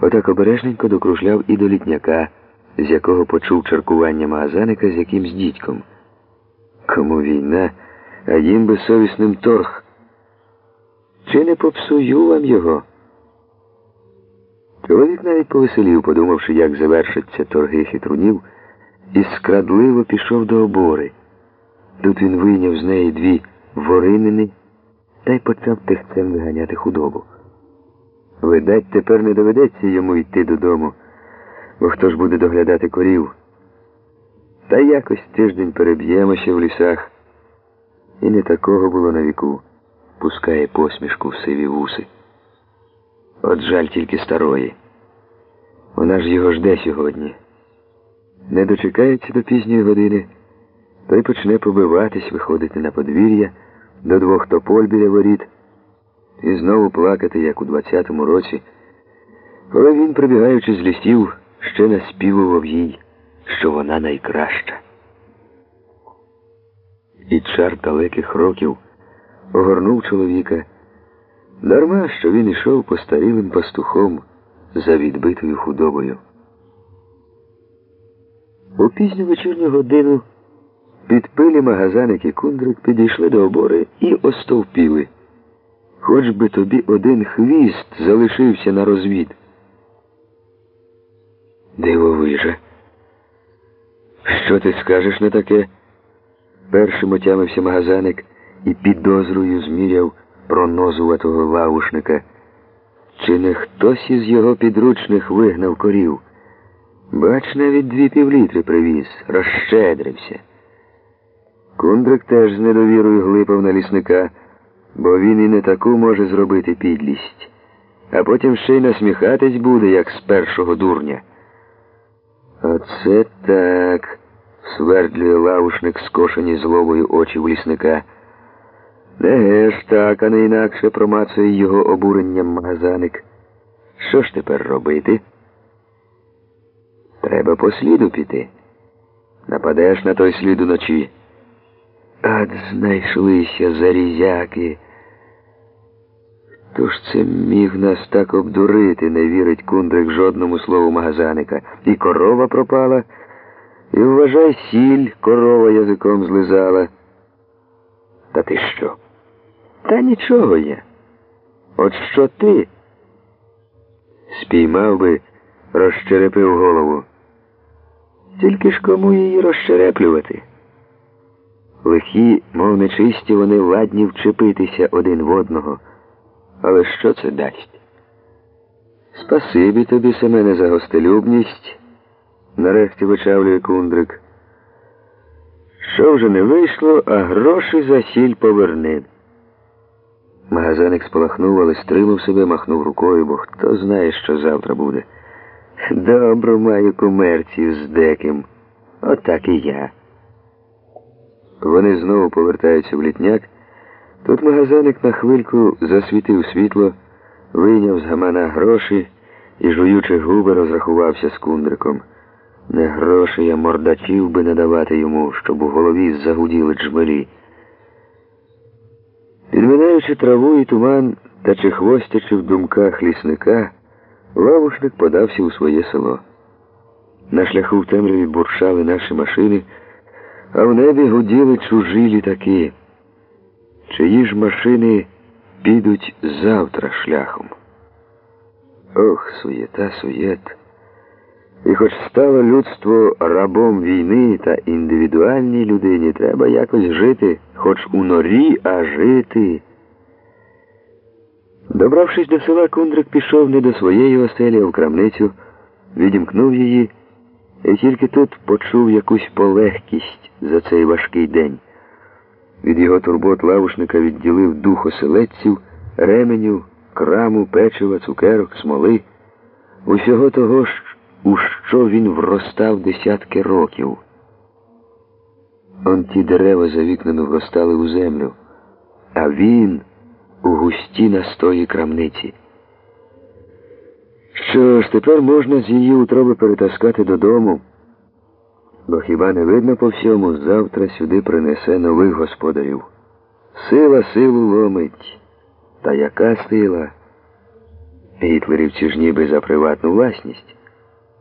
Отак обережненько докружляв і до літняка, з якого почув чаркування магазаника з якимсь дідьком. Кому війна, а їм безсовісним торг. Чи не попсую вам його? Чоловік навіть повеселів, подумавши, як завершаться торги хитрунів, і скрадливо пішов до обори. Тут він вийняв з неї дві воринини та й почав тихцем виганяти худобу. Видать, тепер не доведеться йому йти додому, бо хто ж буде доглядати корів. Та якось тиждень переб'ємося в лісах. І не такого було на віку, пускає посмішку в сиві вуси. От жаль тільки старої. Вона ж його жде сьогодні. Не дочекається до пізньої години, той почне побиватись, виходити на подвір'я до двох тополь біля воріт і знову плакати, як у 20-му році, коли він, прибігаючи з лісів, ще наспівував їй, що вона найкраща. І чар далеких років огорнув чоловіка, дарма, що він ішов постарілим пастухом за відбитою худобою. У пізню вечірню годину підпилі магазаник і кундрик підійшли до обори і остовпіли. Хоч би тобі один хвіст залишився на розвід. Дивовижа. Що ти скажеш на таке? Першим отямився магазаник і підозрою зміряв пронозуватого лавушника. Чи не хтось із його підручних вигнав корів? Бач, навіть дві півлітри привіз, розщедрився. Кундрик теж з недовірою глипав на лісника, бо він і не таку може зробити підлість, а потім ще й насміхатись буде, як з першого дурня. Оце так, свердлює лавушник скошені зловою очі в лісника. Не ж так, а не інакше промацує його обуренням магазаник. Що ж тепер робити? Треба по сліду піти. Нападеш на той слід уночі. Ад знайшлися зарізяки. Хто ж це міг нас так обдурити, не вірить кундрик жодному слову магазаника. І корова пропала, і вважай, сіль корова язиком злизала. Та ти що? Та нічого є. От що ти? Спіймав би, розчерепив голову. Тільки ж кому її розчереплювати? Лихі, мов нечисті, вони ладні вчепитися один в одного. Але що це дасть? Спасибі тобі, Семене, за гостелюбність, нарешті вичавлює кундрик. Що вже не вийшло, а гроші за сіль поверни. Магазаник спалахнув, але стримав себе, махнув рукою, бо хто знає, що завтра буде. Добро маю комерцію з деким. Отак і я. Вони знову повертаються в літняк. Тут магазаник на хвильку засвітив світло, вийняв з гамана гроші і, жуючи губи, розрахувався з кундриком. Не гроші, а мордачів би не давати йому, щоб у голові загуділи джмелі. Підминаючи траву і туман та чехвостячи в думках лісника, лавушник подався у своє село. На шляху в темряві буршали наші машини, а в небі гуділи чужі літаки. Чиї ж машини підуть завтра шляхом? Ох, суєта, суєт. І хоч стало людство рабом війни та індивідуальній людині, треба якось жити, хоч у норі, а жити. Добравшись до села, Кундрик пішов не до своєї оселі, а в крамницю, відімкнув її і тільки тут почув якусь полегкість за цей важкий день. Від його турбот лавушника відділив дух оселедців, ременів, краму, печива, цукерок, смоли, усього того, у що він вростав десятки років. Он ті дерева за вікнами вростали у землю, а він у густі настої крамниці. Що ж, тепер можна з її утроби перетаскати додому, бо хіба не видно по всьому, завтра сюди принесе нових господарів. Сила силу ломить. Та яка сила? Гітлерівці ж ніби за приватну власність.